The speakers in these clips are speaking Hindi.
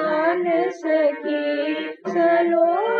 जान सके सलो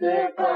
Goodbye.